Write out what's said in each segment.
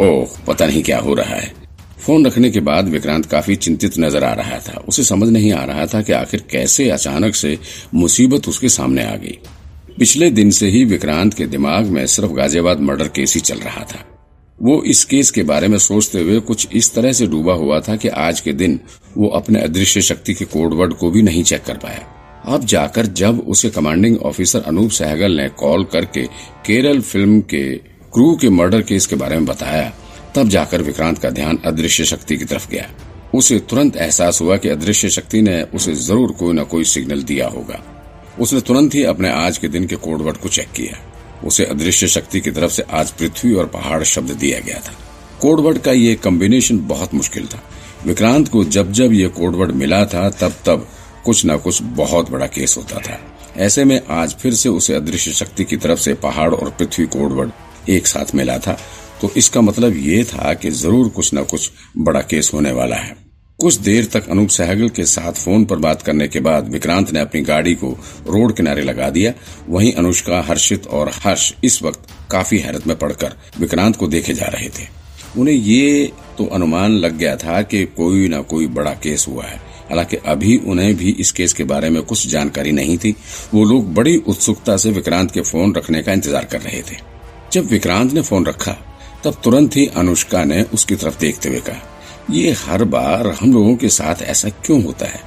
ओह, पता नहीं क्या हो रहा है। फ़ोन रखने के बाद विक्रांत काफ़ी चिंतित नज़र आ रहा था। उसे समझ नहीं आ रहा था कि आखिर कैसे अचानक से मुसीबत उसके सामने आ गई। पिछले दिन से ही विक्रांत के दिमाग में सिर्फ़ गाजियाबाद मर्डर केस ही चल रहा था। वो इस केस के बारे में सोचते हुए कुछ इस तरह से डूबा हुआ था कि आज के दिन वो अपने अदृश्य शक्ति के कोडवर्ड को भी नहीं चेक कर पाया। अब जाकर जब उसे कमांडिंग ऑफिसर अनूप सहगल ने कॉल करके केरल फ़िल्म के क्रू के मर्डर केस के बारे में बताया, तब जाकर विक्रांत का ध्यान अदृश्य शक्ति की तरफ़ गया। उसे तुरंत एहसास हुआ कि अदृश्य शक्ति ने उसे ज़रूर कोई न कोई सिग्नल दिया होगा। उसने तुरंत ही अपने आज के दिन के कोडवर्ड को चेक किया। उसे अदृश्य शक्ति की तरफ़ से आज पृथ्वी और पहाड़ शब्द दिया गया था। कोडवर्ड का ये कॉम्बिनेशन बहुत मुश्किल था। विक्रांत को जब जब ये कोडवर्ड मिला था, तब तब कुछ न कुछ बहुत बड़ा केस होता था। ऐसे में आज फिर से उसे अदृश्य शक्ति की तरफ़ से पहाड़ और पृथ्वी कोडवर्ड एक साथ मिला था। तो इसका मतलब ये था कि ज़रूर कुछ न कुछ बड़ा केस होने वाला है। कुछ देर तक अनूप सहगल के साथ फ़ोन पर बात करने के बाद विक्रांत ने अपनी गाड़ी को रोड किनारे लगा दिया। वहीं अनुष्का, हर्षित और हर्ष इस वक्त काफ़ी हैरत में पड़कर विक्रांत को देखे जा रहे थे। उन्हें ये तो अनुमान लग गया था कि कोई न कोई बड़ा केस हुआ है। हालाँकि अभी उन्हें भी इस केस के बारे में कुछ जानकारी नहीं थी। वो लोग बड़ी उत्सुकता से विक्रांत के फ़ोन रखने का इंतज़ार कर रहे थे। जब विक्रांत ने फ़ोन रखा, तब तुरंत ही अनुष्का ने उसकी तरफ़ देखते हुए कहा, ये हर बार हम लोगों के साथ ऐसा क्यों होता है?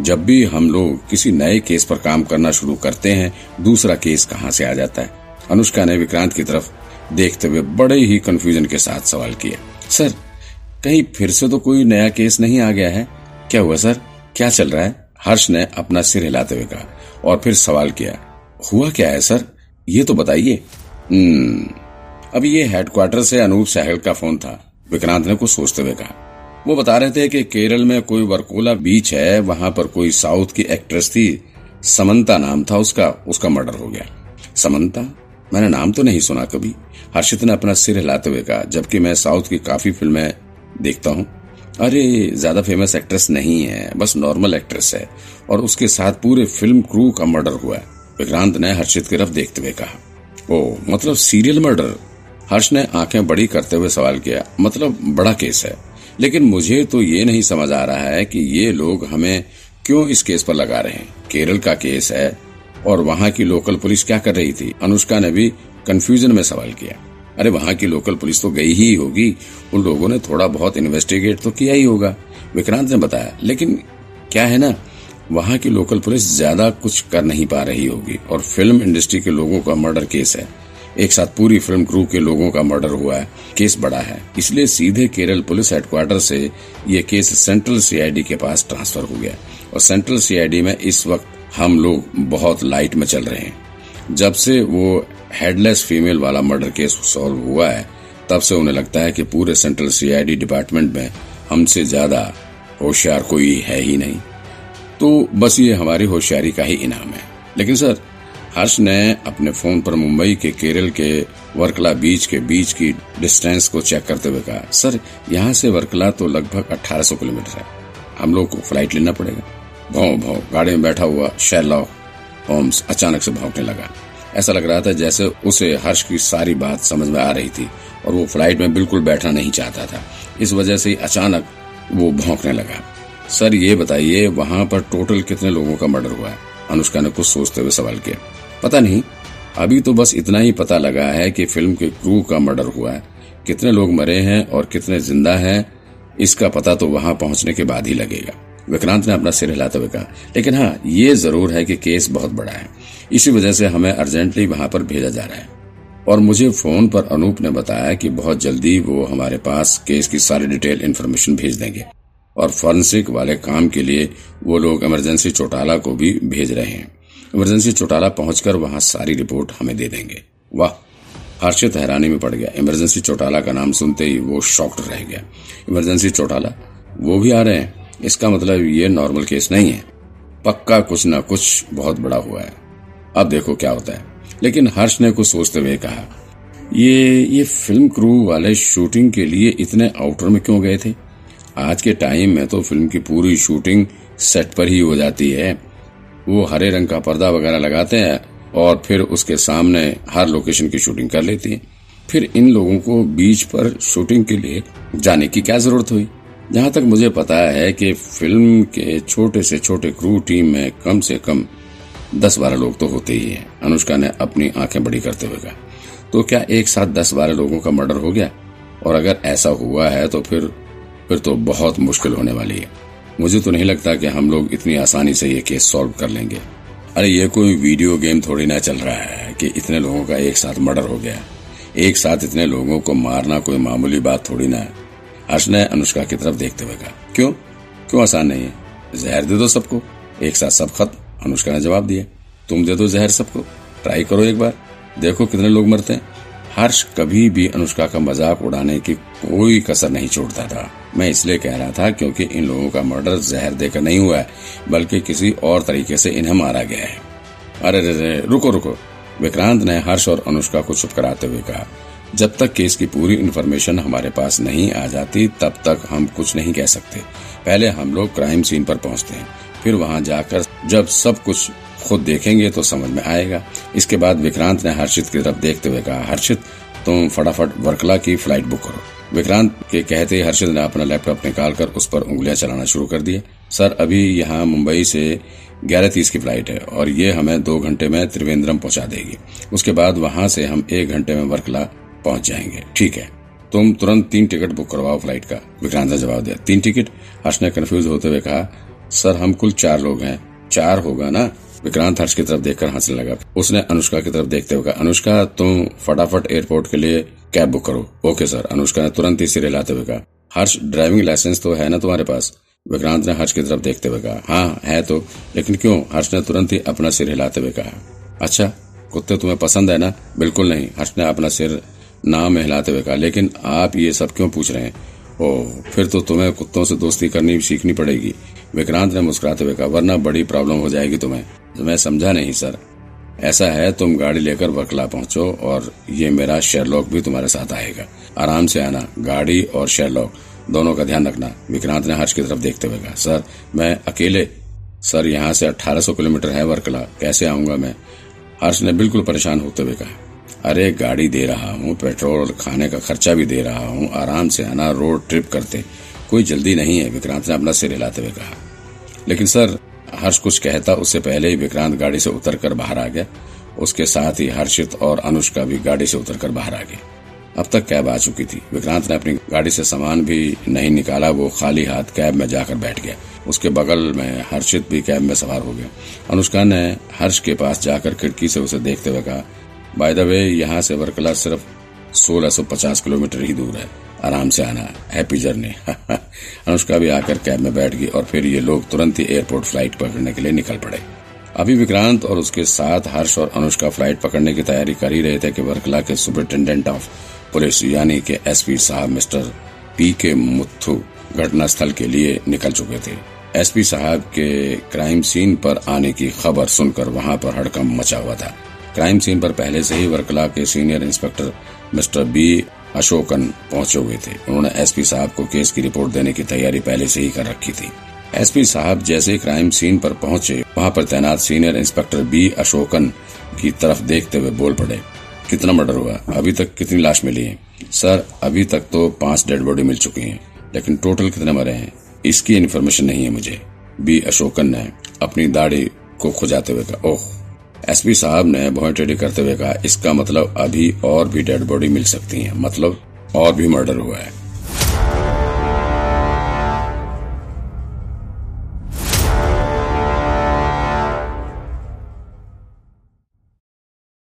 जब भी हम लोग किसी नए केस पर काम करना शुरू करते हैं, दूसरा केस कहाँ से आ जाता है? अनुष्का ने विक्रांत की तरफ़ देखते हुए बड़े ही कंफ्यूजन के साथ सवाल किया, सर, कहीं फिर से तो कोई नया केस नहीं आ गया है? क्या हुआ, सर? क्या चल रहा है? हर्ष ने अपना सिर हिलाते हुए कहा और फिर सवाल किया, हुआ क्या है, सर? ये तो बताइए। हम्म, अभी ये हेडक्वार्टर से अनूप सहल का फ़ोन था। विक्रांत ने कुछ सोचते हुए कहा। वो बता रहे थे कि केरल में कोई वर्कोला बीच है वहाँ पर कोई साउथ की एक्ट्रेस थी। समंता नाम था उसका उसका मर्डर हो गया। समंता? मैंने नाम तो नहीं सुना कभी। हर्षित ने अपना सिर हिलाते हुए कहा जबकि मैं साउथ की काफ़ी फ़िल्में देखता हूँ। अरे ज़्यादा फ़ेमस एक्ट्रेस नहीं है बस नॉर्मल एक्ट्रेस है। और उसके साथ पूरे फ़िल्म क्रू का मर्डर हुआ विक्रांत ने हर्षित की तरफ़ देखते हुए कहा। ओ मतलब सीरियल मर्डर। हर्ष ने आँखें बड़ी करते हुए सवाल किया मतलब बड़ा केस है। लेकिन मुझे तो ये नहीं समझ आ रहा है कि ये लोग हमें क्यों इस केस पर लगा रहे हैं? केरल का केस है, और वहाँ की लोकल पुलिस क्या कर रही थी? अनुष्का ने भी कंफ्यूजन में सवाल किया। अरे, वहाँ की लोकल पुलिस तो गई ही होगी। उन लोगों ने थोड़ा बहुत इन्वेस्टिगेट तो किया ही होगा। विक्रांत ने बताया, लेकिन क्या है ना? वहाँ की लोकल पुलिस ज़्यादा कुछ कर नहीं पा रही होगी और फ़िल्म इंडस्ट्री के लोगों का मर्डर केस है। एक साथ पूरी फ़िल्म क्रू के लोगों का मर्डर हुआ है। केस बड़ा है। इसलिए सीधे केरल पुलिस हेडक्वार्टर से ये केस सेंट्रल सीआईडी के पास ट्रांसफ़र हो गया। और सेंट्रल सीआईडी में इस वक्त हम लोग बहुत लाइट में चल रहे हैं। जब से वो हेडलेस फीमेल वाला मर्डर केस सॉल्व हुआ है, तब से उन्हें लगता है कि पूरे सेंट्रल सीआईडी डिपार्टमेंट में हमसे ज़्यादा होशियार कोई है ही नहीं। तो बस ये हमारी होशियारी का ही इनाम है। लेकिन सर, हर्ष ने अपने फ़ोन पर मुंबई के केरल के वर्कला बीच के बीच की डिस्टेंस को चेक करते हुए कहा, सर, यहाँ से वर्कला तो लगभग 1800 किलोमीटर है। हम लोग को फ़्लाइट लेना पड़ेगा। भाव भाव गाड़ी में बैठा हुआ शेरलॉक होम्स अचानक से भौंकने लगा। ऐसा लग रहा था जैसे उसे हर्ष की सारी बात समझ में आ रही थी और वो फ़्लाइट में बिल्कुल बैठना नहीं चाहता था। इस वजह से अचानक वो भौंकने लगा। सर, ये बताइए, वहाँ पर टोटल कितने लोगों का मर्डर हुआ है? अनुष्का ने कुछ सोचते हुए सवाल किया पता नहीं, अभी तो बस इतना ही पता लगा है कि फ़िल्म के क्रू का मर्डर हुआ है। कितने लोग मरे हैं और कितने ज़िंदा हैं, इसका पता तो वहाँ पहुँचने के बाद ही लगेगा। विक्रांत ने अपना सिर हिलाते हुए कहा, लेकिन हाँ ये ज़रूर है कि केस बहुत बड़ा है। इसी वजह से हमें अर्जेंटली वहाँ पर भेजा जा रहा है। और मुझे फ़ोन पर अनूप ने बताया कि बहुत जल्दी वो हमारे पास केस की सारी डिटेल इन्फॉर्मेशन भेज देंगे। और फॉरेंसिक वाले काम के लिए वो लोग इमरजेंसी चौटाला को भी भेज रहे हैं। इमरजेंसी चौटाला पहुंचकर वहाँ सारी रिपोर्ट हमें दे देंगे। वाह, हर्षित हैरानी में पड़ गया। इमरजेंसी चौटाला का नाम सुनते ही वो शॉक्ड रह गया। इमरजेंसी चौटाला, वो भी आ रहे हैं? इसका मतलब ये नॉर्मल केस नहीं है। पक्का कुछ न कुछ बहुत बड़ा हुआ है। अब देखो क्या होता है। लेकिन हर्ष ने कुछ सोचते हुए कहा, ये ये फ़िल्म क्रू वाले शूटिंग के लिए इतने आउटर में क्यों गए थे? आज के टाइम में तो फ़िल्म की पूरी शूटिंग सेट पर ही हो जाती है। वो हरे रंग का पर्दा वगैरह लगाते हैं और फिर उसके सामने हर लोकेशन की शूटिंग कर लेती है। फिर इन लोगों को बीच पर शूटिंग के लिए जाने की क्या ज़रूरत हुई? जहाँ तक मुझे पता है कि फ़िल्म के छोटे से छोटे क्रू टीम में कम से कम दस बारह लोग तो होते ही हैं। अनुष्का ने अपनी आँखें बड़ी करते हुए कहा तो क्या एक साथ दस बारह लोगों का मर्डर हो गया? और अगर ऐसा हुआ है तो फिर फिर तो बहुत मुश्किल होने वाली है। मुझे तो नहीं लगता कि हम लोग इतनी आसानी से ये केस सॉल्व कर लेंगे। अरे, ये कोई वीडियो गेम थोड़ी ना चल रहा है कि इतने लोगों का एक साथ मर्डर हो गया। एक साथ इतने लोगों को मारना कोई मामूली बात थोड़ी ना है। हर्ष ने अनुष्का की तरफ़ देखते हुए कहा, क्यों? क्यों आसान नहीं है? जहर दे दो सबको। एक साथ सब खत्म। अनुष्का ने जवाब दिया, तुम दे दो जहर सबको। ट्राई करो एक बार। देखो कितने लोग मरते हैं। हर्ष कभी भी अनुष्का का मज़ाक उड़ाने की कोई कसर नहीं छोड़ता था। मैं इसलिए कह रहा था क्योंकि इन लोगों का मर्डर जहर देकर नहीं हुआ है, बल्कि किसी और तरीके से इन्हें मारा गया है। अरे रे रे रुको रुको। विक्रांत ने हर्ष और अनुष्का को चुप कराते हुए कहा, जब तक केस की पूरी इन्फॉर्मेशन हमारे पास नहीं आ जाती, तब तक हम कुछ नहीं कह सकते। पहले हम लोग क्राइम सीन पर पहुँचते हैं, फिर वहाँ जाकर जब सब कुछ खुद देखेंगे तो समझ में आएगा। इसके बाद विक्रांत ने हर्षित की तरफ़ देखते हुए कहा, हर्षित, तुम फटाफट वर्कला की फ़्लाइट बुक करो। विक्रांत के कहते हर्षित ने अपना लैपटॉप निकालकर उस पर उंगलियाँ चलाना शुरू कर दिया सर, अभी यहाँ मुंबई से ग्यारह तीस की फ़्लाइट है और ये हमें दो घंटे में त्रिवेंद्रम पहुँचा देगी। उसके बाद वहाँ से हम एक घंटे में वर्कला पहुँच जाएँगे। ठीक है। तुम तुरंत तीन टिकट बुक करवाओ फ़्लाइट का। विक्रांत ने जवाब दिया, तीन टिकट? हर्ष ने कन्फ्यूज़ होते हुए कहा, सर, हम कुल चार लोग हैं। चार होगा ना? विक्रांत हर्ष की तरफ़ देखकर हंसने लगा। उसने अनुष्का की तरफ़ देखते हुए कहा, अनुष्का, तुम फटाफट एयरपोर्ट के लिए कैब बुक करो। Okay, sir. अनुष्का ने तुरंत ही सिर हिलाते हुए कहा, हर्ष, ड्राइविंग लाइसेंस तो है ना तुम्हारे पास? विक्रांत ने हर्ष की तरफ़ देखते हुए कहा हाँ है तो। लेकिन क्यों? हर्ष ने तुरंत ही अपना सिर हिलाते हुए कहा अच्छा कुत्ते तुम्हें पसंद है ना? बिल्कुल नहीं, हर्ष ने अपना सिर नाम हिलाते हुए कहा, लेकिन आप ये सब क्यों पूछ रहे हैं? ओ फिर तो तुम्हें कुत्तों से दोस्ती करनी सीखनी पड़ेगी। विक्रांत ने मुस्कुराते हुए कहा, वरना बड़ी प्रॉब्लम हो जाएगी तुम्हें। मैं समझा नहीं, सर। ऐसा है, तुम गाड़ी लेकर वर्कला पहुंचो और ये मेरा शेरलॉक भी तुम्हारे साथ आएगा। आराम से आना, गाड़ी और शेरलॉक, दोनों का ध्यान रखना। विक्रांत ने हर्ष की तरफ़ देखते हुए कहा, सर, मैं अकेले सर, यहाँ से 1800 किलोमीटर है वर्कला कैसे आऊँगा मैं? हर्ष ने बिल्कुल परेशान होते हुए कहा, अरे, गाड़ी दे रहा हूँ, पेट्रोल और खाने का खर्चा भी दे रहा हूँ, आराम से आना, रोड ट्रिप करते, कोई जल्दी नहीं है, विक्रांत ने अपना सिर हिलाते हुए कहा। लेकिन सर हर्ष कुछ कहता, उससे पहले ही विक्रांत गाड़ी से उतरकर बाहर आ गया। उसके साथ ही हर्षित और अनुष्का भी गाड़ी से उतरकर बाहर आ गए। अब तक कैब आ चुकी थी। विक्रांत ने अपनी गाड़ी से सामान भी नहीं निकाला, वो खाली हाथ कैब में जाकर बैठ गया। उसके बगल में हर्षित भी कैब में सवार हो गया। अनुष्का ने हर्ष के पास जाकर खिड़की से उसे देखते हुए कहा बाय द वे यहाँ से वर्कला सिर्फ़ 1650 किलोमीटर ही दूर है। आराम से आना हैप्पी जर्नी अनुष्का भी आकर कैब में बैठ गई और फिर ये लोग तुरंत ही एयरपोर्ट फ़्लाइट पकड़ने के लिए निकल पड़े। अभी विक्रांत और उसके साथ हर्ष और अनुष्का फ़्लाइट पकड़ने की तैयारी कर ही रहे थे कि वर्कला के सुपरिटेंडेंट ऑफ़ पुलिस यानी कि एसपी साहब मिस्टर पी के मुथु घटनास्थल के लिए निकल चुके थे। एसपी साहब के क्राइम सीन पर आने की खबर सुनकर वहाँ पर हड़कम मचा हुआ था। क्राइम सीन पर पहले से ही वर्कला के senior inspector mister B Ashokan पहुँचे हुए थे। उन्होंने एसपी साहब को केस की रिपोर्ट देने की तैयारी पहले से ही कर रखी थी। एसपी साहब जैसे क्राइम सीन पर पहुँचे, वहाँ पर तैनात सीनियर इंस्पेक्टर बी अशोकन की तरफ़ देखते हुए बोल पड़े, कितना मर्डर हुआ? अभी तक कितनी लाश मिली है? सर, अभी तक तो पाँच डेड बॉडी मिल चुकी है, लेकिन टोटल कितने मरे हैं? इसकी इन्फॉर्मेशन नहीं है मुझे। बी अशोकन ने अपनी दाढ़ी को खुजाते हुए कहा, ओह एसपी साहब ने भौं टेढ़ी करते हुए कहा, इसका मतलब अभी और भी डेड बॉडी मिल सकती है। मतलब और भी मर्डर हुआ है।